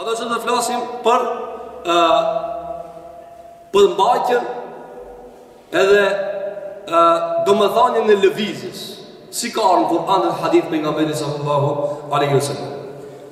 Do të flasim për uh, përmbajtjen edhe uh, domethënien e lëvizjes sikur në Kur'an dhe hadith Pejgamberi sallallahu alaihi sallam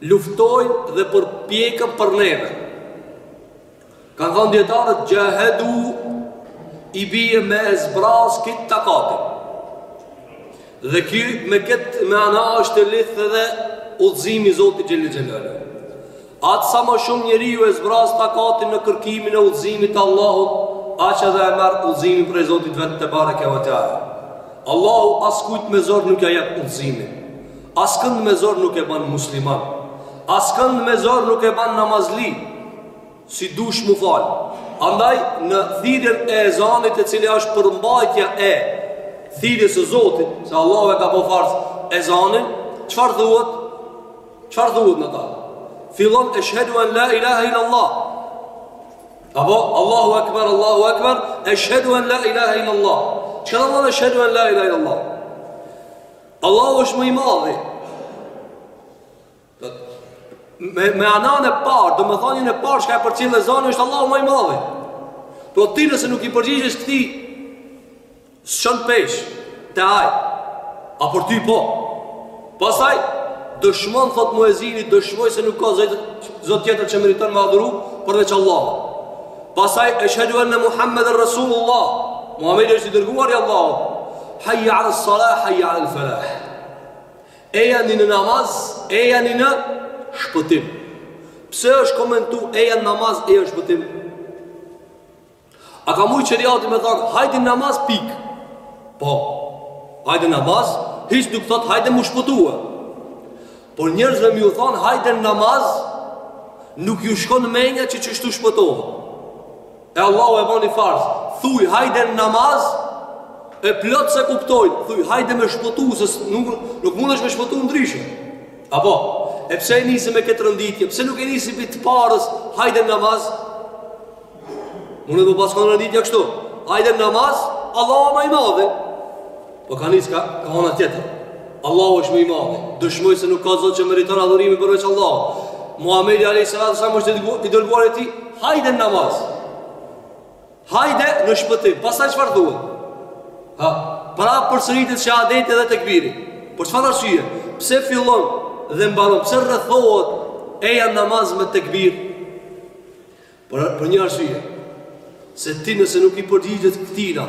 Luftojnë dhe përpjekën për neve. Kanë thonë dijetarët xhihadi i bie me e zbraz krejt takatin. Dhe kjo me këtë mana është i lidhur edhe udhëzimi i Zotit xhel-le xhelaluhu. A sa më shumë njeriu e zbraz takatin në kërkimin e udhëzimit të Allahut, aq edhe e merr udhëzimin prej Zotit vet tebareke ue teala. Allahu askujt me zor nuk ia jep udhëzimin. Askënd me zor nuk e ban musliman. Askënd me zor nuk e ban namazli. Si do ish m'u fal. Andaj në thirrjen e ezanit i cili është përmbajtja e thirrjes së Zotit, se Allahu e ka bërë farz ezanin, çfarë thuhet? Çfarë thuhet në ta? Fillon eshhedu an la ilaha illa Allah. Apo Allahu akbar, Allahu akbar, eshhedu an la ilaha illa Allah. Çka do të thotë eshhedu an la ilaha illa Allah? Allahu është më i madhi. Mananë e parë, domethënien e parë që e përcjell ezani është Allahu më i madhi. Po ti nëse nuk i përgjigjesh ti s'çon peshë te ai. Ama për ty po. Pastaj dëshmon thotë muezini dëshmoj se nuk ka zot zot tjetër që meriton me adhuru përveç Allahut. Pasaj eshhedu enne Muhammeden Rasulullah Muhammed është i dërguar i Allahut Hajja alë salah, hajja alë falah Ejani në namaz, ejani në shpëtim Pse është komentu ejani në namaz, ejani në shpëtim A ka mujt sheriati me thënë, hajde në namaz pikë Po, hajde në namaz, hiç nuk thotë hajde me shpëtue Por njerëzve me ju thënë hajde në namaz, nuk ju shkon menja që qështu shpëtohet. E Allahu e bani farz, thuj hajde në namaz, e plot s'e kuptojnë, thuj hajde me shpëtu, se nuk, nuk mundesh me shpëtu ndryshe. Apo, e pse e nisi me këtë renditje, pse nuk e nisi prej të parës, hajde në namaz, Me pas kanë renditja kështu. Hajde në namaz, Allahu më i madhi. Po ka nisë ka, ka ana tjetër. Allahu është më i madhi. Dëshmoj se nuk ka zot që meriton adhurimin përveç Allahut. Muhamedi alayhi salatu salam është i dërguar i tij, hajde në namaz. Hajde në shpëtim. Pastaj çfarë thuhet? Ha, prapë përsëritet shahadeti dhe tekbiri. Për çfarë arsye? Pse fillon dhe mbaron? Pse rrethohet eja në namaz me tekbir? Por për një arsye, se ti nëse nuk i përgjigjesh këtina,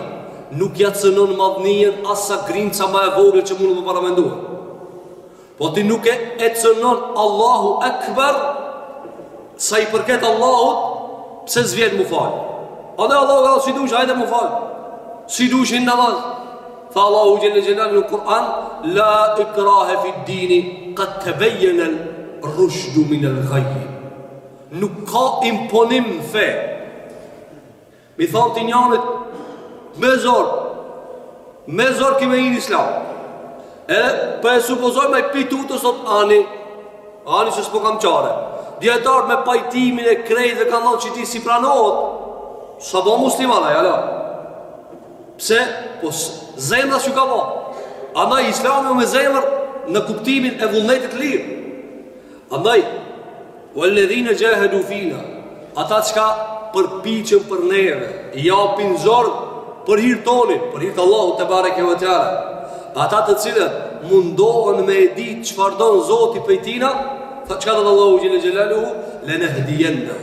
nuk ja cënon madhënien as sa grinca më e vogël që mund me u paramendue. Po ti nuk e cënon Allahu Akbar sa i përket Allahut, pse s'vjen me u fal? A t'ka thanë Allahu si dush, hajde me u fal. Si dush në namaz. Tha Allahu xhelle xhelal në Kur'an, la ikrahe fi dini, qad tabayyana ar-rushdu min al-ghayy. Nuk ka imponim në fe. Mi thanë ti njanit, me zorë, me zorë ki me hi n'islam. Edhe po e supozoj me i qit, e t'thot ani, ani që s'po kam qare. Djetarë me pajtimin e krejt dhe ka ndonë që ti s'i pranohet, s'u ka bo musliman, ai hala. Pse, po zemra s'u ka bo. Andaj islami o me zemrë në kuptimin e vullnetit të lirë. Andaj, Walladhina jahadu fina, ata çka përpiqen për neve, i japin zorin për hir tonin, për hir të Allahut tebareke ve teala. Ata të cilët mundohen me e ditë çfarë don Zoti prej tina, çka do Allahu xhelaluhu, lenehdiyanna.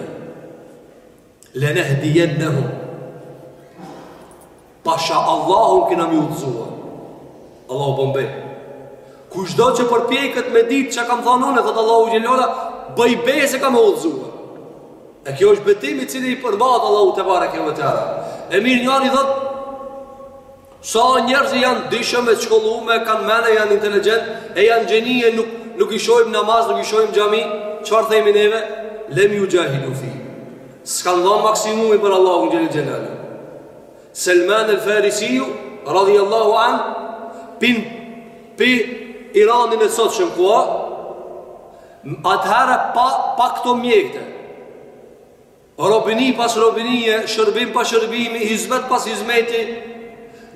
Lenehdijennehum Pasha Allahun kena me i udhëzua Allahu bon be Kushdo që përpjeket me ditë çka kam thonë unë Thotë Allahu xhelalu Boj be se kam me udhëzu E kjo është betimi cili i përket Allahut tebareke ve teala E mirë njani thotë Sa njerëz janë t'dijshëm e t'shkollum, kanë mendë, janë inteligjent, e janë gjeni e nuk i shohim namaz, nuk i shohim xhami, çfarë themi neve? Lem ju jahidu fi. S'kan dhënë maksimumi për Allahun xhel xhelal. Selman el Farisi radhiyallahu an vjen pi Iranin e sotshëm ku atëherë pa pa këto mjete. Robni pas robnie, shërbim pas shërbimi, hizmet pas hizmeti,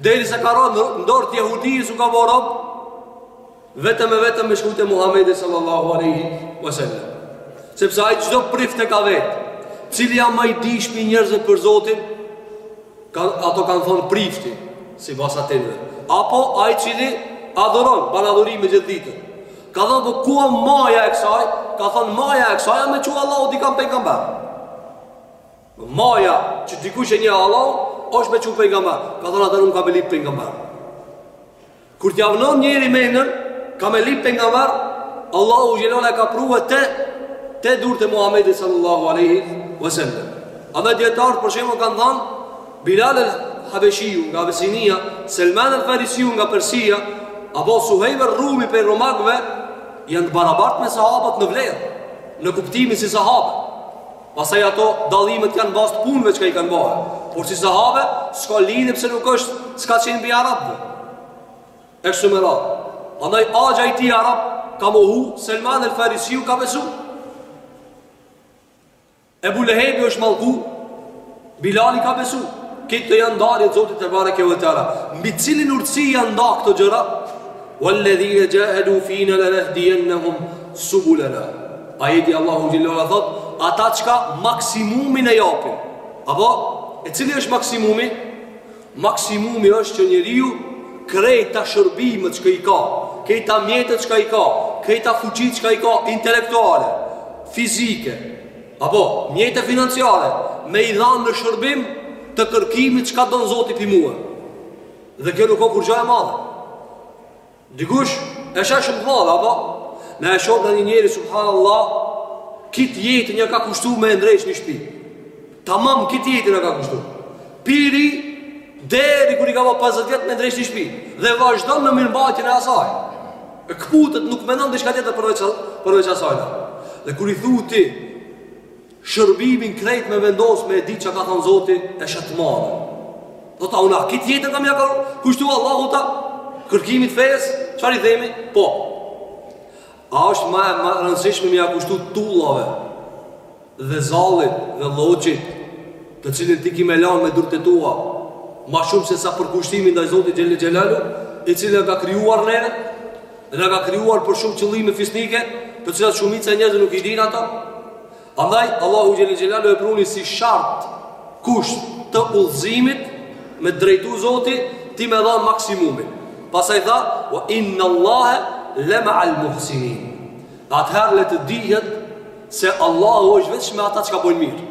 derisa ka rënë në dorë të jehudisë u ka bo rob, vetëm e vetëm me shku te Muhammedi sallallahu aleyhi wa sallam. Sepse ai çdo prift e ka vetë, cili a ma i dijshmi i njerzve për Zotin, ata kanë thonë prifti, si basatinve. Apo ai cili adhuron, ban adhurime gjithë ditën. Ka thënë po ku është maja e kësaj? Ka thënë maja e kësaj a me çu Allahu dikan pejgamber. Maja që dikush e njeh Allahun është me çu pejgamber. Ka thënë atë un kam me lyp pejgamber. Kur t'ja vënon njeri mendën, ka me lyp pejgamber, Allahu xhelala e ka pru te te durt e Muhamedit sallallahu alaihi wasallam. Edhe dijetarët për shembull kanë thënë Bilal al-Habeshiu nga Abisinia, Selman al-Farisiu nga Persia, apo Suhejb al-Rumi prej Romakëve, janë të barabartë me sahabët në vlerë, në kuptimin si sahabë. Pastaj ato dallimet kanë bazë të punëve çka i kanë bërë. Por si sahabe, s'ka lidhje pse nuk është, s'ka qenë prej arabëve. E kështu me radhë. Andaj axha i tij arab ka mohu, Selman el Farisiu ka besu. Ebu Lehebi është mallku, Bilali ka besu Këto janë ndarje të Zotit tebareke ue teala Me cilën urtësi janë nda këto gjëra Walledhine xhahedu fina le nehdijennehum Subulena Ajeti Allahu xhelle ue ala thot Ata çka maksimumin e japin Apo E cili është maksimumin Maksimumi është që njeriu krejt shërbimet që i ka, krejt mjetet që i ka, krejt fuqitë që i ka intelektuale, fizike, apo mjete financiare, me i dhanë në shërbim të kërkimit çka don Zoti pi mua. Dhe kjo nuk o kurgjo e madhe. Dikush e sheh shumë të madhe, apo? Ne e shohim na një njeri, subhanë Allah, krejt jetën ia ka kushtu me e ndreq një shpi. Tamam krejt jetën ia ka kushtu. Piri, deri kur i ka bo 50 vjet me ndreq një shpi. Dhe vazhdon në mirëmbajtjen e asaj. E këputët nuk menon diçka tjetër përveç, përveç asajna. Dhe kur i thu ti, Shërbimin krejt me vendos me e dit çka ka thënë Zoti e sheh të madhe. Do thotë unë, krejt jetën kam me ia kërku, kushtu Allahut a kërkimit të fesë, çfarë i themi? Po. A është ma e rëndësishme me ia kushtu tullave dhe zallit dhe lloçit, të cilin ti ki me lanë me durt e tua, më shumë se sa përkushtimi ndaj Zotit xhele xhelalu, i cili na ka krijuar ne, Dhe na ka krijuar për shumë qëllime fisnike, të cilat shumica e njerëzve nuk i dinë ato. Andaj Allahu xhele xhelalu e pruni si shart kusht të udhëzimit me drejtu Zoti ti me dhanë maksimumin. Pastaj tha wa inna Allaha lama al muhsinin. Atëherë le të dihet se Allahu është veç me ata çka bojnë mirë.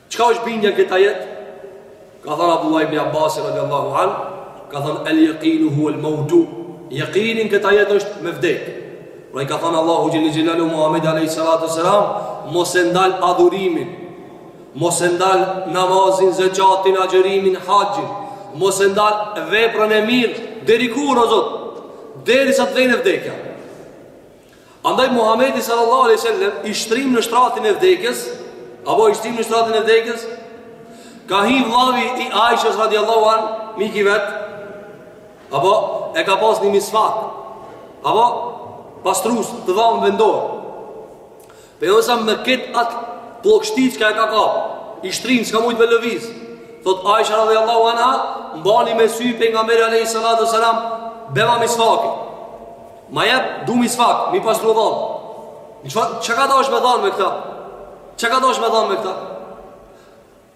Çka është bindja në këtë ajet? Ka thënë Abdullah ibn Abbas radiallahu an, ka thënë el yaqinu huwa al mautu. Yaqini në këtë ajet është me vdek. Pra i ka thënë Allahu xhelal xhelalu Muhammed alayhi salatu selam, mos e ndal adhurimin. Mos e ndal namazin, zakatin, agjerimin, haxhin. Mos e ndal veprën e mirë deri kur o Zot? Deri sa të vjen vdekja. Andaj Muhamedi sallallahu alaihi wasallam i shtrim në shtratin e vdekjes, apo i shtrim në shtratin e vdekjes, ka hi vllavi i Aishës radiallahu an, miki vet, apo e ka pas një misfak, apo pastrus të dhamve në dorë. Pejoza me kit at plogshti që e ka ka. I shtrin s'ka mujt me lëviz. Thot Aisha radhiyallahu anha, m'bani me sy pejgamberi alayhi salatu wasalam bjerma misvak. Ma jep du misvak, mi pastru dhamt. Çka ka dasht me than me këtë? Çka ka dasht me than me këtë?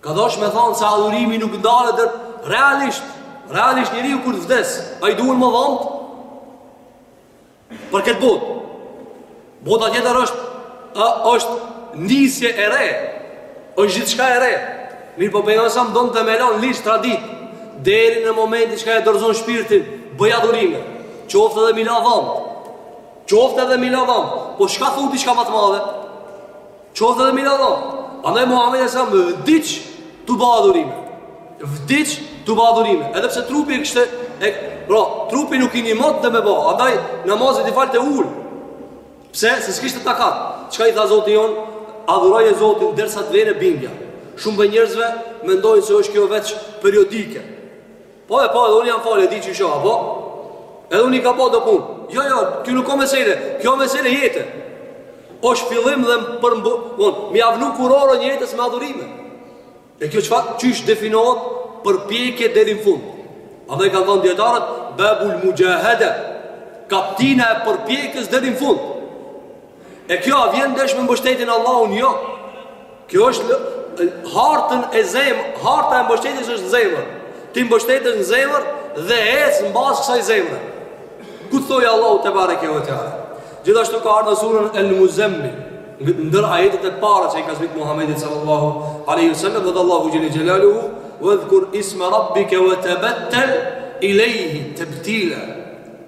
Ka dasht me than se adhurimi nuk ndalet dhe realisht, realisht njeriu kur t'vdes, a i duhen më dhamt për këtë botë. Bota tjetër është ë është nisje e re. Është gjithçka e re. Mirëpo pejgamberi alejhi selam don të themelon një traditë deri në momentin që e dorëzon shpirtin, bëj adhurime. Qoftë edhe mi la dhamt. Qoftë edhe mi la dhamt. Po çka thu ti çka ma t'madhe? Qoftë edhe mi la dhamt. Andaj Muhammed alejhi selam vdiq tu ba adhurime. Vdiq tu ba adhurime. Edhe pse trupi e kishte, e, pra, trupi nuk i ndihmonte me ba. Andaj namazet i falte ul. Pse? Se s'kishte takat. Çka i tha Zoti jonë? Adhuroje Zotin derisa të vjen bindja. Shumë prej njerëzve mendojnë se është kjo veç periodike. Po e po, edhe unë jam falë, e di qysh o, a po? Edhe unë i kam ba do punë. Jo, jo, kjo nuk o mesele, kjo mesele jete. Osht fillim dhe me përmbyll, bon, me ia vnu kurorën jetës me adhurime. E kjo çfarë, qysh definohet përpjekje deri në fund. Edhe i kanë thonë dijetarët, babul muxhahede, kaptina e përpjekjes deri në fund. E kjo a vjen ndesh me mbështetjen n'Allahun, jo. Kjo është harta në zemër, harta e mbështetjes është në zemër. Ti mbështetesh në zemër dhe ec në bazë kësaj zemre. Këtë tha Allahu tebareke we teala. Gjithashtu ka ardhë në suren el Muzzemmil, ndër ajetet e para që i ka zbritë Muhammedit sallallahu aleyhi sallam, tha Allahu xhel-le xhelaluhu, wedhkur isme rabbike we tebettel ilejhi tebtila.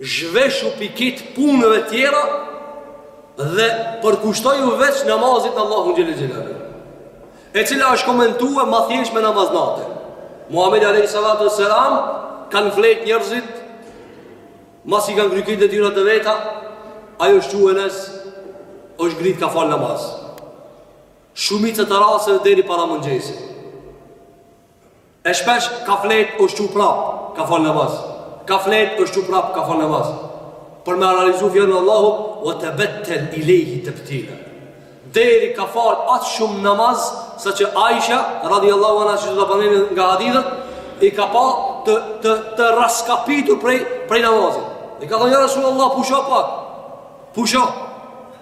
zhveshu prej krejt punëve tjera dhe përkushtoju veç namazit Allahut xhel-le xhelaluhu e cila është komentue ma thjesht me namaz nate Muhammed alejhi salatu we selam kanë flet njërzit masi kanë kry krejt detyrat e veta ai është çue natës është ngrit ka falë namaz shumicën e rasteve deri para mëngjesit E shpesh ka flet është çu prap, ka fal namaz. Ka flet është çu prap, ka fal namaz. Për me realizu fjalën e Allahut wa tabattal ilayhi tabtila. Deri ka fal aq shumë namaz saqë Aisha radhiyallahu anha që e pamë në një nga hadithet i ka pa të të të raskapitur prej prej namazit. I ka thënë ja Rasulullah pusho pak. Pusho.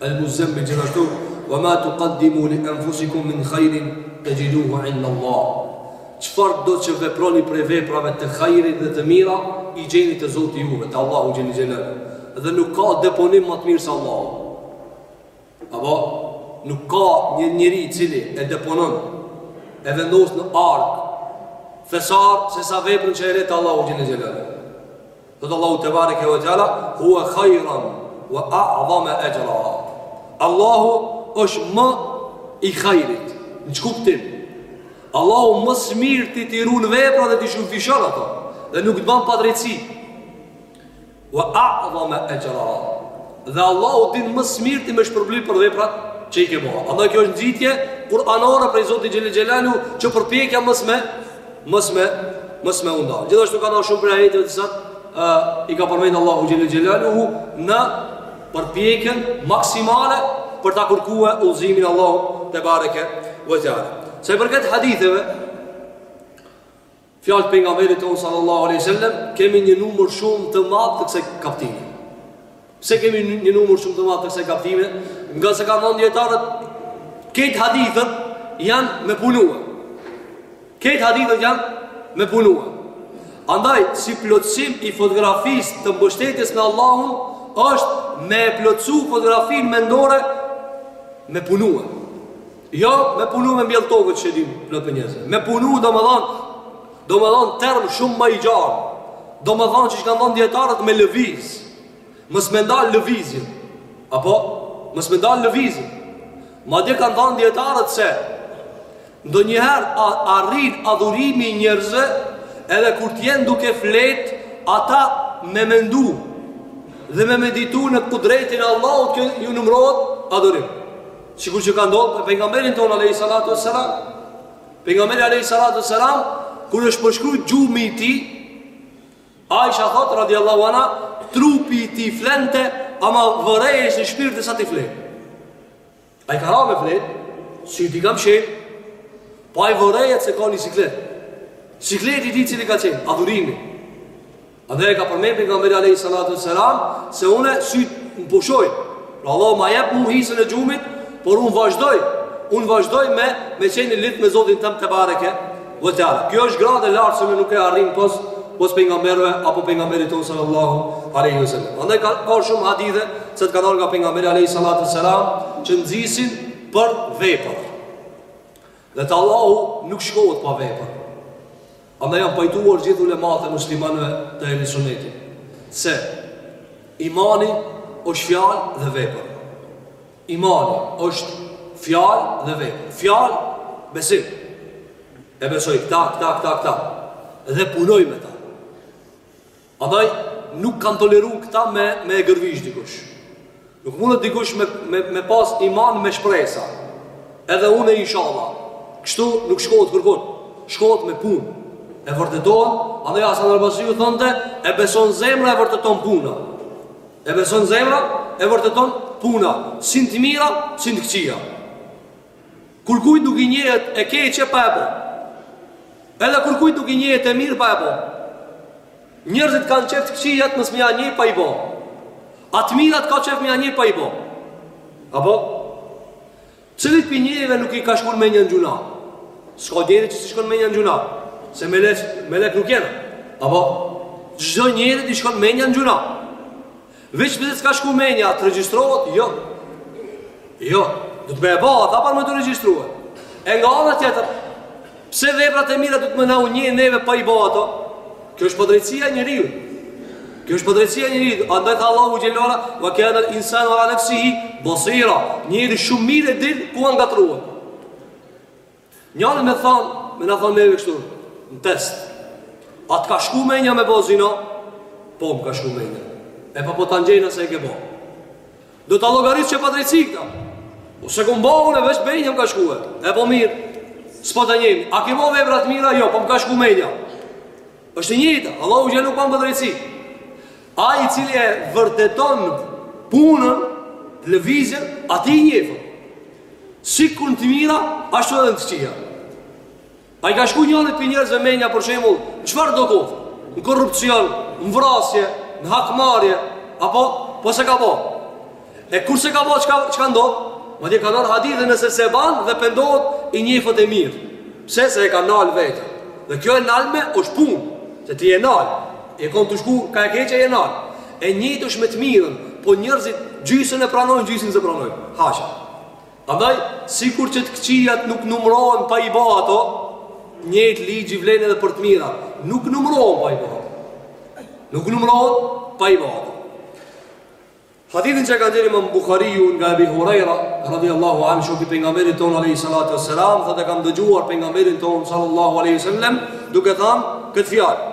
El Muzammil gjithashtu, "Wa ma tuqaddimu li anfusikum min khairin tajiduhu 'inda Allah." Çfarë do që veproni prej veprave të hajrit dhe të mira, i gjeni te Zoti i juve, te Allahu xhelle xhelalu. Dhe nuk ka deponim më të mirë se Allahu. Apo nuk ka një njeri i cili e deponon e vendos në arkë, thesar se sa veprën që e le te Allahu xhelle xhelalu. Thotë Allahu tebareke ve teala, huve khajran ve a'adhame exhra. Allahu është më i hajrit, në ç'kuptim? Allahu më së miri ty t'i run veprat dhe t'i shumëfishon ato, dhe nuk të ban padrejtësi. Ve a'adhame exhra. Dhe Allahu din më së miri ty me shpërbly për veprat që i ke bo. Andaj kjo është nxitje kuranore prej Zotit xhelle xhelalu, që përpjekja mos me, Mos me mos me u ndal. Gjithashtu ka edhe shumë prej ajeteve të cilat, ë i ka përmend Allahu xhelle xhelaluhu në përpjekjen maksimale për ta kërkue udhëzimin e Allahut tebareke ve teala. Sa i përket haditheve, fjalët e pejgamberit tonë sallallahu alaihi wasallam, kemi një numër shumë të madh të kësaj kaptine. Pse kemi një numër shumë të madh të kësaj kaptine? Ngase kanë thonë dijetarët, krejt hadithet janë me punue. Krejt hadithet janë me punue. Andaj, si plotësim i fotografisë të mbështetjes në Allahun, është me e plotësu fotografinë mendore me punue. Jo me punu me mbjell tokë që e din plot prej njerëzve. Me punu, domethanë, domethanë term shumë ma i gjanë. Domethanë që që kanë thanë dijetarët me lëviz. Mos me ndal lëvizjen. Apo mos me ndal lëvizjen. Madje kanë thanë dijetarët se ndonjëherë arrin adhurimi i njerëzve edhe kur të jenë duke flejt ata me mendu dhe me meditu në kudretin e Allahut që ju numërohet adhurim. Sikur që ka ndodh me pejgamberin tonë alayhi salatu wassalam. Pejgamberi alayhi salatu wassalam kur është përshkru gjumi i tij Aisha thotë radiallahu anha, trupi i tij flente, ama vëreje se shpirti s'asht tu flejt. Ai ka ra me flejt, si ti kam sheh. Po ai vërehet se ka një siklet. Sikleti i tij cili ka qenë? Adhurimi. Edhe e ka përmend pejgamberi alejhi salatu ve selam se unë sytë më pushojnë Allahu ma jep mu hisën e gjumit, por unë vazhdoj, unë vazhdoj me, me qenë i lidht me Zotin tem tebareke ve teala. Kjo është gradë e lartë se me nuk e arrin pos, pos pejgamberëve, apo pejgamberit tonë sallallahu aleyhi wa sallam. Andaj ka, ka shumë hadithe, të cilat kanë ardh nga pejgamberi aleyhi salatu wassalam, që nxisin për vepër. Dhe te Allahu nuk shkohet pa vepër. Andaj janë pajtuar gjithë ulemat e muslimanëve të ehli sunnetit se imani është fjalë dhe vepër. Imani është fjalë dhe vepër. Fjalë besim. E besoj këta, këta, këta, këta. Dhe punoj me ta. Andaj nuk kanë toleru këta me e gërvish dikush. Nuk mundet dikush me me me pas iman me shpresa. Edhe unë inshallah. Kështu nuk shkohet kërkun. Shkohet me punë. E vërteton, andaj Hasan al-Basriu thonte, e beson zemra e vërteton puna. E beson zemra e vërteton puna, si n'të mira, si n'të këqija. Kurrkujt nuk i njehet e keqe pa e bo. Edhe kurrkujt nuk i njehet e mirë pa e bo. Njerëzit kanë qef të këqijat mos me ja njeh pa i bo. A të mirat ka qef me ja njeh pa i bo. Apo? Cilit prej neve nuk i ka shku menja në gjynah? S'ka njeri që s'i shkon menja në gjynah? Se melek, melek nuk jena. Apo? Çdo njerit i shkon menja në gjynah. Veç pse t'ka shku menja, të regjistrohet? Jo. Jo, duhet me e ba atë për me t'u regjistru. E nga ana tjetër, pse veprat e mira duhet me na u njeh neve pa i ba ato? Kjo është padrejtësia e njeriut. Kjo është padrejtësia e njeriut. Andaj tha Allahu xhel-le ala, "Wa kana al-insanu ala nafsihi basira." Njeriu shumë mirë e din ku a ngatrru. Njanit me than, me na than neve kështu, në test. A të ka shku menja me bo zina? Po, më ka shku menja. E pa po ta njehim se e ke bo. Do ta llogarit që padrejtësi këta. O po, s'e kam ba unë e veç menja më ka shkue. E po mirë, s'po ta njehim. A ke bo vepra të mira? Jo, po më ka shku menja. Është e njëjta, Allahu xh. nuk ban padrejtësi. Ai i cili e vërteton punën, lëvizën, atij i njehet. Sikur në të mira, ashtu edhe në të këqija. A i ka shku njanit prej njerëzve menja, për shembull, në çfarëdo qoftë? Në korrupsion, në vrasje, në hakmarrje, apo, po s'e ka bo. E kur s'e ka bo, çka, çka ndodh? Madje ka ndër hadithe nëse s'e ban dhe pëndohet i njehet e mirë. Pse? Se e ka nalë veten. Dhe kjo e nalme është punë, se ti je nalë. Je konë tu shku ka e keqja, je nalë. E njëjtë është me të mirën, po njerëzit gjysën e pranojnë, gjysën s'e pranojnë. Hasha. Andaj, sikur që të këqijat nuk numërohen pa i bë ato, njëjtë ligji vlen edhe për të mira. Nuk numërohen pa i bë ato. Nuk numërohen pa i bë ato. Hadithin që e ka nxjerr imam Bukhariu nga Ebi Hurajra, radiallahu anhu, shoki i pejgamberit tonë, alai salatu e selam, thotë kam dëgjuar pejgamberin tonë, sallallahu alai sallam, duke thanë këtë fjalë.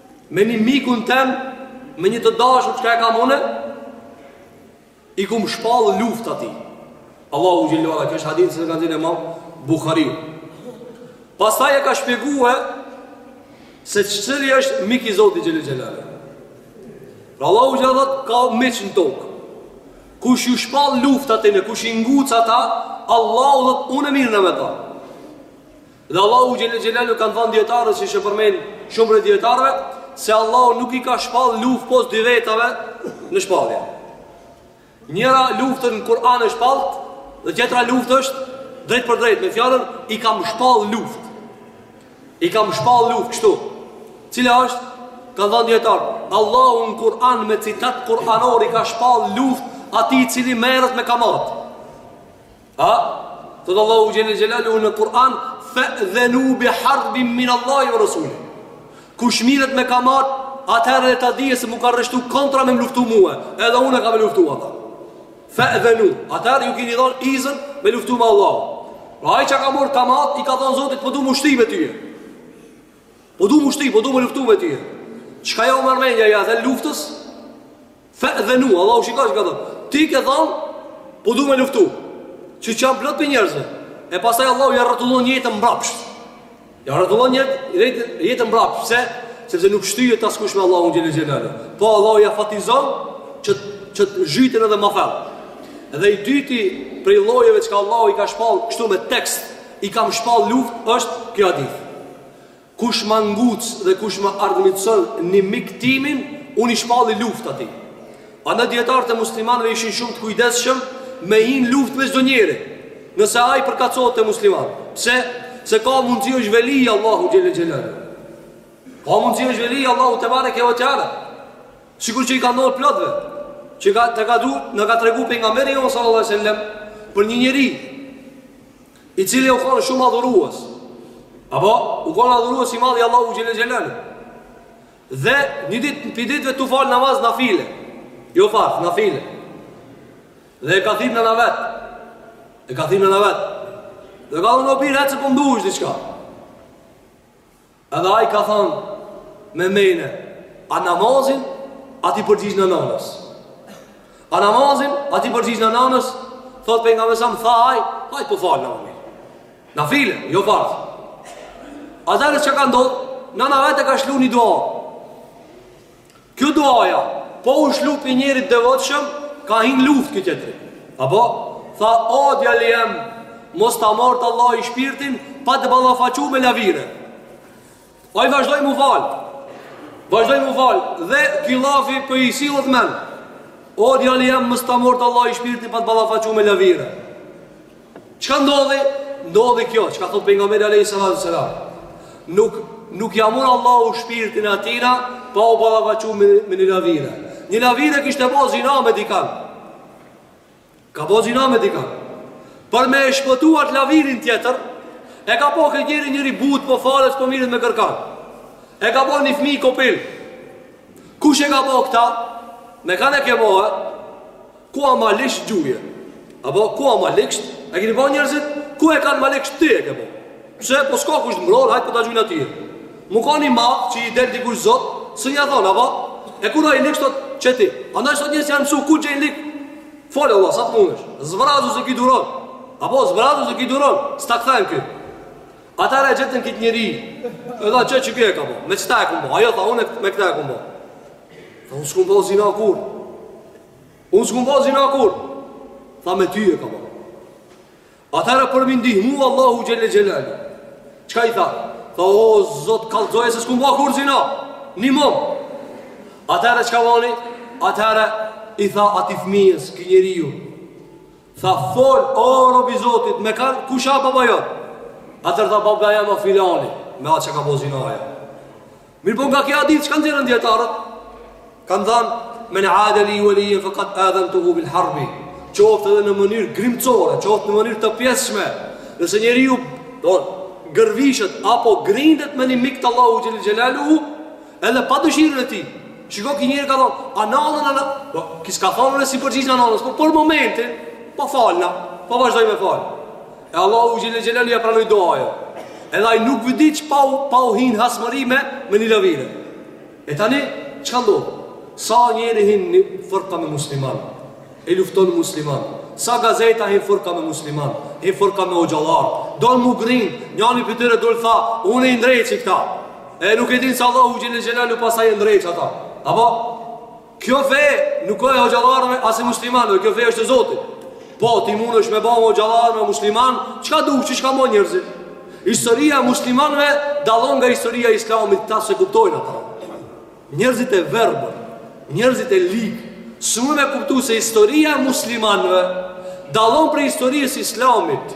Me një mikun tem, me një të dashur çka e kam une, i kam shpall luftë atij. Allahu xhelle xhelalu, ky është hadith se e ka nxjerr imam Buhari. Pastaj e ka shpjegue se çeri është mik i Zotit xhelle xhelalu. Pra Allahu gjithë ka miq në tokë. Kush ju shpall luftë atyne, kush i nguc ata, Allahu thotë unë mirrna me ta. Dhe Allahu xhelle xhelalu kanë thanë dijetarët siç e përmend shumë prej dijetarëve se Allahu nuk i ka shpall luftë pos dy vetave në shpallje. Njëra luftën në Kur'an e shpall dhe tjetra luftë është drejtpërdrejt me fjalën i kam shpall luftë. I kam shpall luftë kështu. Cila është? Kanë thanë dijetarët, Allahu në Kur'an me citat kur'anor i ka shpall luftë atij i cili merret me kamatë. Ha? Thotë Allahu xhelle xhelalu në Kur'an Fe'dhenu bi harbin min Allahi ve resulihi Kush mirret me kamatë Atëherë le ta dije se m'u ka rreshtu kontra me më luftu mue Edhe unë kam me luftu ata Fe'dhenu Atëherë ju kini dhonë izen me luftu me Allahun Pra ai që ka marrë kamatë I ka thonë Zotit po du m'u shty me tye Po du m'u shty, po du me luftu me tye Çka jo mënyra e asaj luftës Fe'dhenu, Allahu shiko çka ka thonë. Ti ke thanë, po du me luftu. Qysh jan plot prej njerëzve. E pastaj Allahu ja rrotullon jetën mbrapsht. Ja rrotullon jetën, jetën mbrapsht. Pse? Sepse nuk shtyhet askush me Allahun xhelle xhelalu. Po Allahu ja fatizon që të zhyten edhe ma fell. Dhe i dyti prej llojeve çka Allahu i ka shpall kështu me tekst, i kam shpall luftë është kjo hadith. Kush ma nguc dhe kush ma armiqëson ni mik timin, unë i shpalli luftë atij. Prandaj dijetarët muslimanë ishin shumë të kujdesshëm me hi në luftë me çdo njeri, nëse ai përkatësohet te muslimanët. Pse? Se ka mundësi është veli i Allahut xhelle xhelalu. Ka mundësi është veli i Allahut tebareke ve teala. Sikur që i ka ndodhur plotëve, që ka taku, na ka tregu pejgamberi jon sallallahu alaihi wasallam për një njeri i cili u konë shumë adhuruës, apo, u konë adhuruës i madh i Allahut xhelle xhelalu, dhe një ditë prej ditve tu falë namaz nafile, jo farz, nafile, dhe e ka thirr nana e vet, e ka thirr nana e vet, dhe ka thonë o bir, eja se po m'duhesh diçka, Edhe ai ka thanë me mend, a namazin, a t'i përgjigjna nanës. A namazin, a t'i përgjigjna nanës, thotë pejgamberi s.a.s., tha aj, aj po falë në unë. Nafile, jo farz. Atëherë çka ka ndodhë, nana vet ka lshu një dua. Kjo duaja, po u shlu prej njerit devotshëm, ka hin luft ky tjetri. Apo, tha, o djali jem, mos ta marrtë Allahi shpirtin, pa të ballafaqu me lavire. Ai vazhdoi m'u falë, vazhdoi m'u falë, dhe ki llafi po i sillet n'men, o djali jem, mos ta marrtë Allahi shpirtin, pa të ballafaqu me lavire. Çka ndodhi? Ndodhi kjo, çka thotë pejgamberi alejhi salatu ve selam. Nuk nuk ia mor Allahu shpirtin atina pa u ballafaqu me, me një lavire. Një lavire kishte bo zina me dikan. Ka bo zina me dikan. Për me e shpëtu at lavirin tjetër, e ka pa këtë njeri, njeri i butë, po falet, s'po mirret me kërkan. E ka ba një fëmijë kopil. Kush e ka ba këta? Me kan e ke bo, Ku a ma lig gjuje? Apo, ku a ma ligsht? E kini pa njerëzit? Ku e kanë ma ligsht ti e ke bo? Pse, po s'ka kush të mbron, hajt po ta gjujnë atij. Mu ka një ma që i del dikush zot, s'ia thonë, apo? E kur a i lig, thot, qeti? Andaj sot njerëz janë mësu, ku gjen lig? Fol, Allah, sa të mundesh? Zbrazu se ki duron. Apo, zbrazu se ki duron, s'ta kthen ki. Atëherë e gjetën këtë njeri, edhe që që kjo e ka bo, me qëta e kum bo, ajo tha, unë me këta e kum bo. Tha, unë s'kum bo zina kurr, Unë s'kum ba zina kurr, tha me ty e ka ba. Atëherë për m'i ndihmu Allahu xhele xhelaluhu. Çka i tha? Tha o Zot kallzoje se s'kum ba kurr zina, nimom. Atëherë çka bani? Atëherë i tha atij fmijës, ki njeriu. Tha fol, o rob i Zotit, me kan, kush a baba jot. Atëherë tha baba jem a filani, me atë që ka bo zina ajo. Mirëpo nga ky hadith, çka kanë nxjerrë dijetarët? Kanë thanë, men ada li velijen, fekad adhentuhu bil harbi, qoftë edhe në mënyrë grimcore, qoftë në mënyrë të pjesshme, nëse njeriu, do, gërvishet, apo grindet me një mik të Allahut xhele xhelaluhu, edhe pa dëshirën e tij, Shiko ki njeri ka thonë, anallën, anallën, po, ki s'ka thonë unë s'i përgjigjem anallës, po për momentin, po falna, po vazhdoj me falë. E Allahu xhele xhelaluhu ia pranoi duanë Edhe ai nuk vdiq pa, pa hi n'hasmëri me një lavire E tani, çka ndodh? Sa njeri hin në fërka me musliman E lufton musliman Sa gazeta hin fërka me musliman Hin fërka me hoxhallarë Don m'u grind, njani prej tyre dul e tha Unë i ndreqi këta E nuk e din se Allahu xhele xhelaluhu pasaj e ndreq ata Apo? Kjo fe nuk a e hoxhallarëve as e muslimanëve, kjo fe është e Zotit. Po, ti munesh me ba me hoxhallarë, me muslimanë, çka dush, çka bojnë njerëzit? Historia e muslimanëve dallon nga historia e islamit, këta s'e kuptojnë ata. Njerëzit e verbër, njerëzit e lig, s'mund me kuptu se historia e muslimanëve dallon prej historisë së islamit.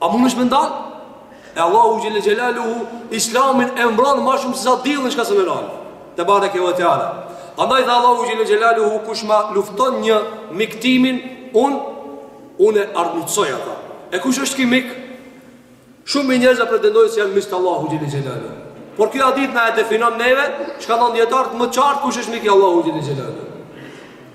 A mundesh me ndalë? E Allahu xhele xhelaluhu, islamin e mbron ma shumë se sa dillin çka s'ke me ndalë. Tebareke ve teala. Andaj dhe Allahu xhele xhelaluhu, kush ma lufton një mik timin, unë, unë e armiqësoj ata. E kush është ky mik? Shumë njerëz e pretendojnë se janë miq të Allahut xhele xhelaluhu. Por ky hadith na e definon neve, çka thonë dijetarët më qartë kush është mik i Allahut xhele xhelaluhu.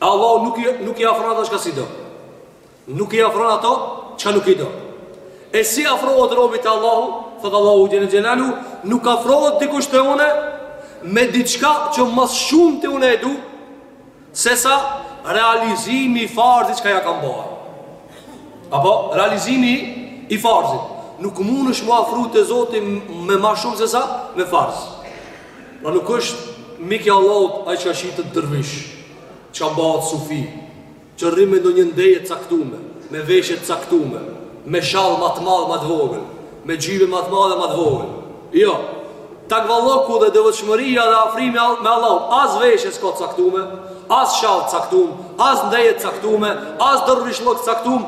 E Allahu nuk i nuk i afron ato çka s'i do. Nuk i afron ato çka nuk i do. E si afrohet robi te Allahu? Thot Allahu xhele xhelaluhu, nuk afrohet dikush te unë me diçka që ma shumë te unë e du, sesa realizimi i farzit çka ja kam bërë. Apo realizimi i farzit. Nuk mundesh m'u afru te Zoti me ma shumë se sa me farz. Pra nuk është mik i Allahut ai që shitet dervish, çka mbahet sufi, që rri me ndonjë ndejë të caktume, me veshje të caktume, me shall ma të madh ma të vogël, me xhybe ma të madhe ma të vogël. Jo. Takvallëku dhe devotshmëria dhe afrimi me Allahun, as veshje s'ka të caktume, as shall të caktum, as ndejë të caktume, as dervishllëk të caktum,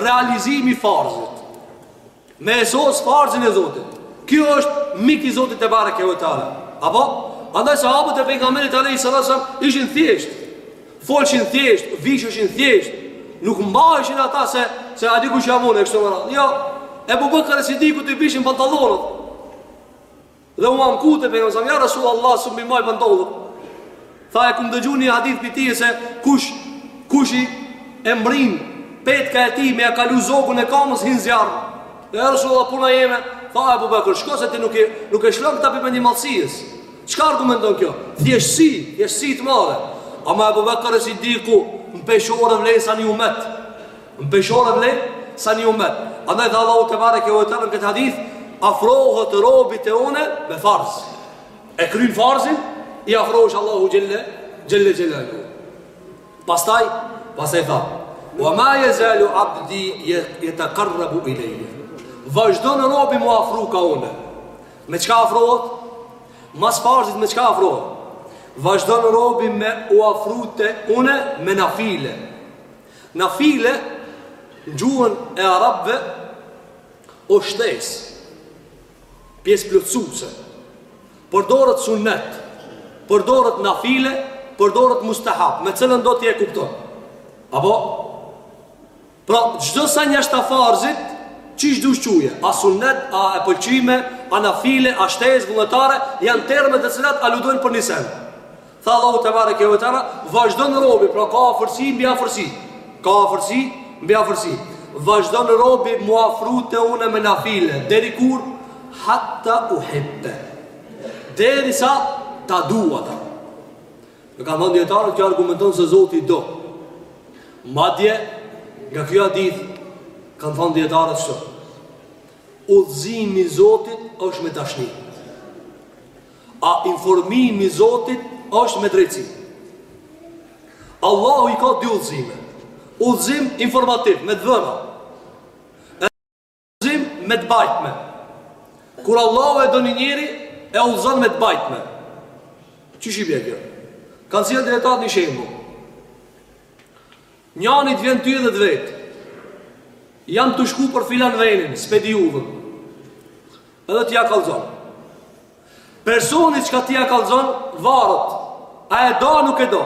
realizimi i farzit. Me e sos farzin e Zotit. Ky është mik i Zotit tebareke ve teala. Apo andaj sahabët e pejgamberit alejhi selam ishin thjesht. Folshin thjesht, visheshin thjesht. Nuk mbaheshin ata se se a di kush jam unë e kështu me radhë. Jo. Ebu Bekr Siddikut i bishin pantallonat. Dhe u anku te pejgamberi alejhi selam, ja resulallah s'un p'i mbaj pantallonat. Tha e kum dëgju një hadith prej teje se kush kush i mbrrin petka e tij me ja kalu zogun e kamës hin n'zjarr. Dhe ja resulallah puna jeme, tha Ebu Bekr, shko se ti nuk e nuk e lshon këta prej mendjemadhësisë. Çka argumenton kjo? Thjeshtësi, thjeshtësi të madhe. Ama Ebu Bekr Siddiku, në peshore vlen sa një umet. Në peshore vlen sa një umet. Andaj dhe Allahu tebareke ve teala në këtë hadith, afrohet robi te unë me farz. E kryn farzin, i afrohesh Allahut xhele xhelaluhu. Pastaj, pastaj tha, ve ma jezalu abdi je, jetekarrabu ilejje. Vazhdon robi m'u afru kah unë. Me çka afrohet? Mas farzit me çka afrohet? Vazhdon robi me u afru te unë me nafile. Nafile në gjuhën e arabëve osht shtesë, pjesë plotësuse, përdoret sunet, përdoret nafile, përdoret mustahab, me cilën do ti e kupton. Apo? Pra, çdo sen jashta farzit, qysh dush quje? A sunet, a e pëlqime, a nafile, a shtesë, vullnetare, janë terme të cilat aludojnë për një sen. Tha Allahu tebareke ve teala, vazhdon robi, pra ka afërsi mbi afërsi. Ka afërsi mbi afërsi. Vazhdon robi m'u afru te une me nafile, deri kur, hatta uhibbe. Derisa ta du ata. Na kanë thonë djetarët, kjo argumenton se Zoti do. Madje, nga ky hadith, kanë thonë djetarët se udhëzimi i Zotit është me dashni. A informimi i Zotit është me drejtësi? Allahu i ka dy udhëzime. Udhëzim informativ me të vëna. Edhe udhëzim me të bajtme. Kur Allahu e do një njeri, e udhëzon me të bajtme. Qysh i bie kjo? Kanë sjellë dijetarët një shembull. Njani të vjen ty dhe të vet. Jam tu shku për filan venin, s'p'e di udhën. Edhe ti ja kallzon. Personi çka ti ja kallzon, varet. A e do, nuk e do.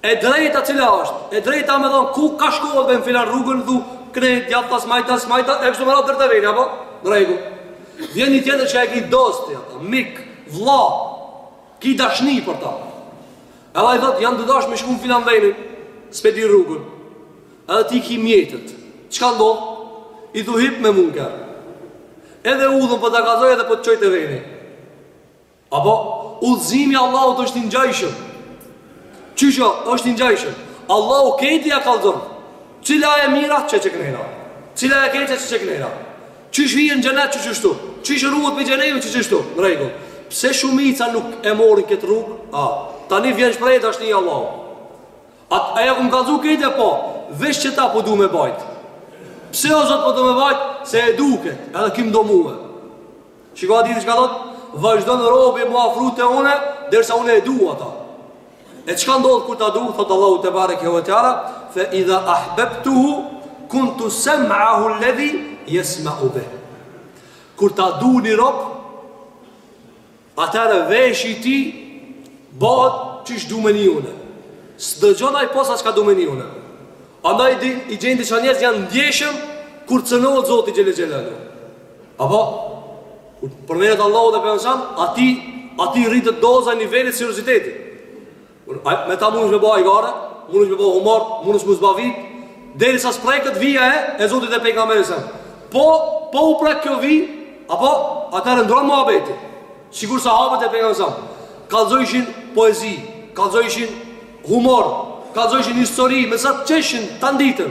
E drejta cila është, e drejta me i thonë, ku ka, shko veç në filan rrugën, kthehu, krejt, djathas, majtas, majtas, e kështu me radhë deri te veni, apo? Në rregull. Vjen një tjetër që e ki dost ti, mik, vla, Ki dashni për ta. Edhe ai thotë, jam tu dashtë me shku n' filan venin, s'p'e di rrugën. Edhe ti ki mjetet. Çka ndodh? I thu hip me mu n'kerr. Edhe udhën po ta kallzoj edhe po të çoj te veni. Apo udhëzimi i Allahut është i ngjajshëm. Qiky është i ngjajshëm. Allahu krejt ja kallzon. Cila e mira qeqe kjo nera. Cila e keqja qeqe kjo nera. Qysh hihet në xhenet qeqështu? Qysh ruhet prej xhehenemi qeqështu? Në rregull, pse shumica nuk e marrin këtë rrugë? A, tani vjen n'shprehje dashni e Allahut. A, ja kom kallzu krejtve po, veç qita po du me bajt. Pse o zot po du me bajt? Se e du këtë, edhe ky m'do muhe. Shiko hadithi çka thot, vazhdon robi m'u afru te une, derisa une e du ata. E çka ndodh kur ta du thot Allahu tebareke ve teala fa idha ahbabtuhu kuntu sam'ahu alladhi yasma'u bih. Kur ta du ni rob atëherë veshi i tij bëhet qysh du me ni une. S'dëgjon ai posa çka du me ni une. Andaj i gjen disa njerëz janë të ndjeshëm kur cënohet Zoti xhele xhelaluhu. Apo Kur përmendet Allahu dhe pejgamberi sa, aty aty rritet doza e nivelit t'seriozitetit. Me ta mundesh me ba hajgare, mundesh me ba humor, mundesh m'u zbavit derisa s'preket vija e Zotit dhe pejgamberit sa. Po po u prek kjo vijë, apo atëherë ndërron muhabeti. Sikur sahabët e pejgamberit sa. Kallzojshin poezi, kallzojshin humor, kallzojshin histori, mes vete qeshin tan ditën.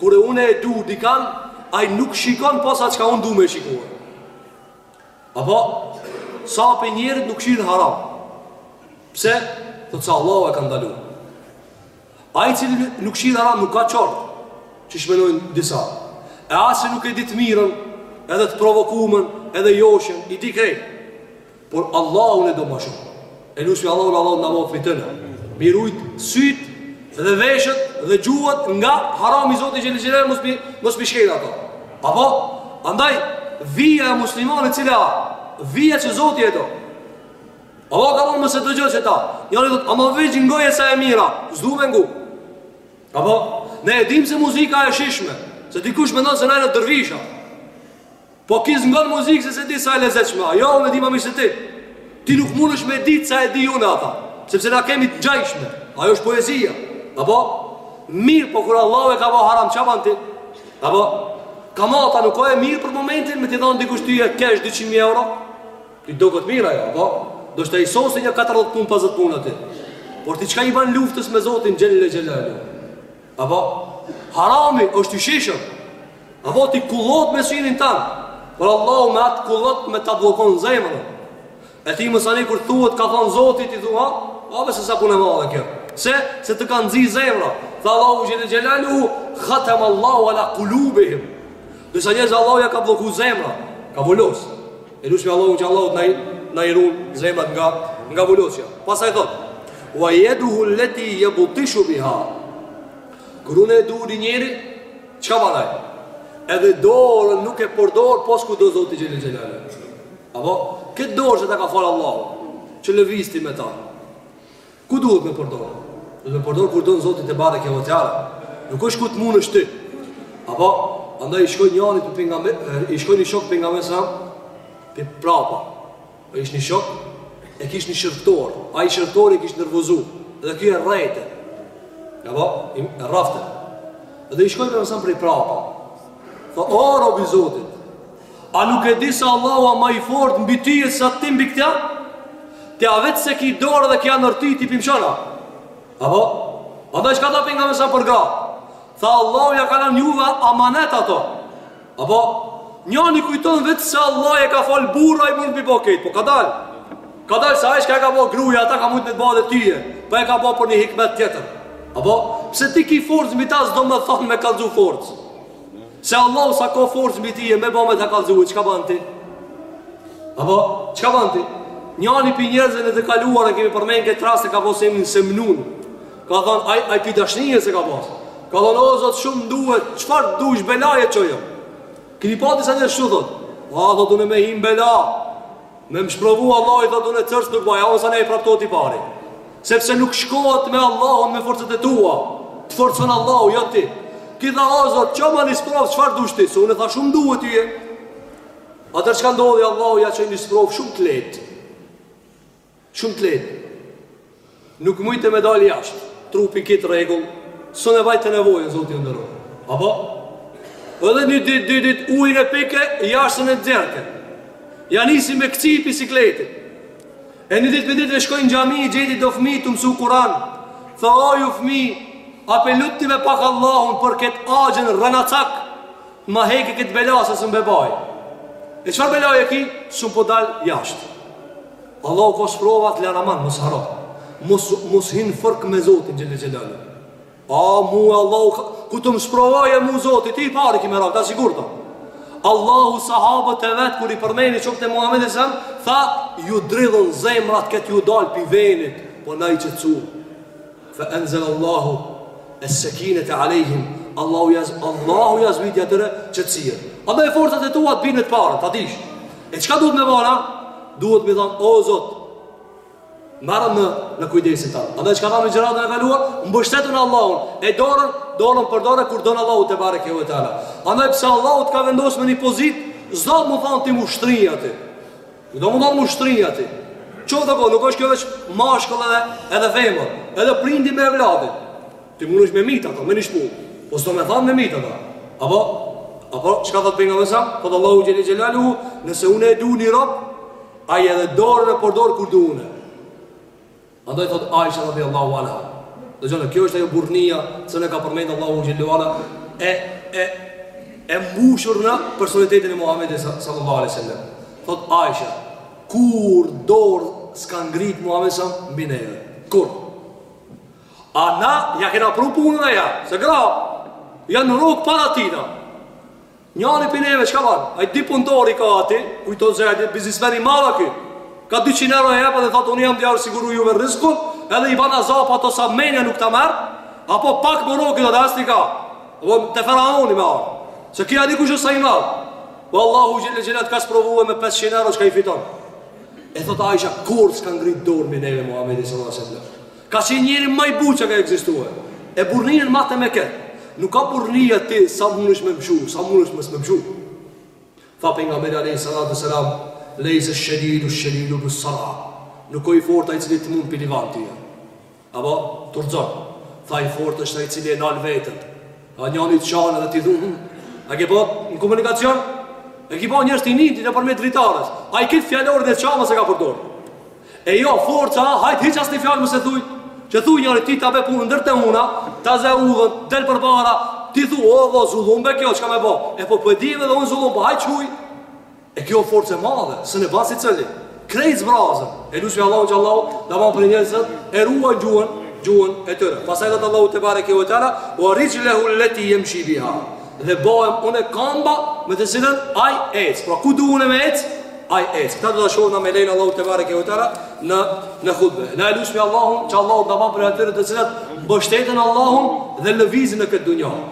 Kur une e du dikan, ai nuk shikon pos atë çka unë du me shiku. Apo, sa prej njerit nuk shih haram. Pse? Thotë se Allahu e ka ndalu. Ai i cili nuk shih haram nuk â qorr, qysh menojnë disa. E as që nuk e di të mirën, edhe të provokumen, edhe joshjen, i di krejt. Por Allahun e do më shumë. E lusmi Allahun e Allahu në më fritënë. Me i rujt sytë dhe veshët dhe gjuhët nga harami i Zotit xhelle xhelaluhu, mos me, mos me i shkel ato. Apo? Andaj, vija e muslimanit cila â? Vija që Zoti e do. Apo ka thonë mos e dëgjo këta. Njëri thotë, ama veç ngoje sa e mira. S'du me ngu. Apo? Ne e dimë se muzika e shijshme. Se dikush mendon se ne jemi dervisha. Po ky s'ngon muzikë se s'e di sa e lezetshme. Jo, unë e di ma mi se ti. Ti nuk munesh me ditë sa e di unë ata. Sepse na kemi të ngjajshme. Ajo është poezia. Apo? Mirëpo kur Allahu e ka bo haram, çka ban ti? Apo? Kamata nuk o e mirë për momentin me t'i dhonë dikush ty kesh 200.000 euro? Ty t'doket mirë ajo, apo? Doshta i sos nja 40 punë, 50 punë aty. Por ti çka i ban luftës me Zotin xhelle xhelaluhu Apo, harami është i shijshëm. Apo ti kullot me synin tan. Por Allahu me atë kullotje ta bllokon zemrën. E ti masanej kur thuhet ka thonë Zoti, ti thua, a be s'â punë e madhe kjo. Pse? Se t'ka nxi zemra. Tha Allahu xhelle xhelaluhu, khatama Allahu ala qulubihim. Disa njerëz Allahu ja ka blloku zemrat, ka vulos. E lusmi Allahun që Allahu na na i ruan zemrat nga nga vulosja. Pastaj thot: "Wa yaduhu allati yabtishu biha." Kur une e du një njeri, çka ban ai? Edhe dorën nuk e përdor pos ku do Zoti xhelle xhelaluhu. Apo këtë dorë që ta ka fal Allahu, që lëviz ti me ta. Ku duhet me përdorë? Duhet me përdorë kur don Zoti tebareke ve teala. Nuk është ku të munesh ti. Apo, andaj i shkoi njanit Pejgamberi, i shkoi një shoku Pejgamberi selam, prej prapa. E ish një shok, e kish një shërbtor. Ai shërbtori e kish nervozu. Dhe ky e rrehte. Apo, e rrafte. Dhe i shkoi Pejgamberi selam prej prapa. Tho, o, rob i Zotit, A nuk e di se Allahu â ma i fortë mbi ty sesa ti mbi këta? Ti a veç se ki dorë dhe ki anërti ti po i mshon a? Apo? Andaj çka tha Pejgamberi selam për gra? Tha Allahu jua ka lan juve amanet ato. Apo? Njani kujton veç se Allahu e ka falë burrë ai mund të bipo këtë, po kadalë. Kadalë se ai çka e ka bo grue, ata ka mujt me t'bo edhe ty, po e ka bo për një hikmet tjetër. Apo? Pse ti ki forcë mbi ta s'do me thonë me kallzu forcë. Se Allahu sa ka forcë mbi ty e me ba me ta kallzue, çka ban ti? Apo, çka ban ti? Njani pi njerëzve në të kaluarën e kemi përmenë këtë rast e ka pas emnin Semnun. Ka thonë, ai, ai pi dashnije se ka pas. Ka thonë, o, Zot shumë t'du, çfarë të dush belaje çoje. Keni pa disa njerëz ashtu, thotë. A, thotë, du unë me hi n'bela. Me më shprovu Allahi thotë unë e cërës nuk baj, Allah sa ne i prapto t'i pari. Sepse nuk shkohet me Allahun me forcat e tua, të forcon Allahu, jo ti. Ky tha o Zot, çoma një sprovë, çfarë dush ti, se unë tha shumë t'du ty e. Atëherë çka ndodhi Allahu, ja çoi një sprovë shumë të letë. Shumë të letë. Nuk mujte me dalë jashtë, trupi kitë rregull, s'un e bajte nevojën, Zoti ju nderoftë. Apo? Edhe një ditë, dy ditë, ujin e pike, jashtë nuk e nxerrke. Ja nisi me këci i bisikletit. E një ditë pi ditëve shkon n'xhami, gjeti do fmi tu mësu Kuran. Tha, o ju fmi, a pe lutni me pak Allahun për këtë axhën rrenacak, ma heke këtë bela se s'un pe baj. E çfarë belaje ki, s'mun po dal jashtë. Allahu ka sprova t'lara, aman mos harro. Mos mos hin fërk me Zotin xhele xhelaluhu. A mu Allahu ka, kur të më sprovoje mu Zoti ti i pari ki me ra, ta sigurt. Allahu sahabët e vet kur i përmeni qoftë Muhamedin alejhi selam, tha ju dridhën zemrat këtë ju dal pi venit, po na i qetsu. Fe enzel Allahu es-sekinete alejhim. Allahu jaz, Allahu ja zbriti atyre qetsinë. Ama me forcat e tua të binë të parë, ta dish. E çka duhet me ba na? Duhet me thon o Zot. Merrëm në në kujdesin tan. Andaj çka thamë ligjëratën e kaluar, mbështetu n'Allahun. E dorën, dorën e përdor kur don Allahu tebareke ve teala. Andaj pse Allahu të ka vendosur në një pozitë, s'do me thon ti me ushtru atë. Nuk do me thanë me ushtru atë ti. Qoftë kjo, nuk është kjo veç mashkull edhe, edhe femër. Edhe prindi me evladin. Ti mundesh me i mytë ata, me një shpullë. Po s'do me thanë me i mytë ata. Apo, apo, çka thotë Pejgamberi alejhi selam? Thotë Allahu xhele xhelaluhu, nëse une e du një rob, ai edhe dorën e përdor kur du une. Andaj thotë Aisha radhiyallahu anha, dëgjoni, kjo është ajo burrnia të cilën e ka përmendur Allahu xhele ue ala e e e mbushur në personalitetin e Muhamedit sallallahu alaihi wasallam. Thotë Aisha, kurrë dorë s'ka ngrit Muhamedi alejhi selam mbi neve. Kurrë. A na ja kena pru punën e ja, se gra, janë rrugë para tina. Njani pi neve çka ban? Ai dy puntorë i ka aty, kujton se di, biznismen i madh a ky. Ka 200 euro ua jep edhe thotë unë jam tu jav siguru juve rrizkun, edhe i ban azap ata sa menja nuk ta merr, apo pak më roki do të asni ka. Apo te faraoni me ardh. Se kjo a di kush është sa i madh. Po Allahu xhele xhelaluhu t'ka sprovuar me 500 euro çka i fiton. E thotë Aisha kurrë s'ka ngrit dorë mbi neve Muhamedi sallallahu alaihi wasallam. Ka qenë njeri më i butë që ka ekzistuar. E burrninë më të mëkë. Nuk â burrnia ti sa mundesh me mshu, sa mundesh mos me mshu. Tha pejgamberi alayhi salatu selam, "Lejse shedidu shedidu bi sara." Nuk â i fortë ai i cili të mund pelivan ti. Apo Tarzan. Tha i fortë është ai i cili e nal veten. A njani të shan edhe ti dhunë A e ki pa në komunikacion E ki pa njerëz të njëti nëpërmjet dritares Ai kitë fjalor dhe çka ma s'e ka përdorë E jo, forca, hajt hiç asnjë fjalë mos e thuj Që thuj njani ti ta be punë ndër të muna Ta ze udhën, del përpara Ti thu, o, po, zullum be kjo, çka me bo E po po e di, me bo dhe unë zullum be, hajt quj E kjo o forcë e madhe, se mbasi çelet, krejt zbrazen, e lusim Allahun që Allahu të na ban prej njerëzve, e ruajn gjuhën, gjuhën e tyre. Pastaj thotë Allahu tebareke ue teala, ue rixhlehu leti jemshi biha, dhe bëhem unë kamba me të cilën ai ecë, pra ku du unë me ecë, ai ecë. Këta do ta shohim na me lejen e Allahut tebareke ue teala, në, në hutbe. Na e lusim Allahun që Allahu të na ban prej atyre të cilët mbështeten n'Allahun dhe lëvizin në këtë dunja.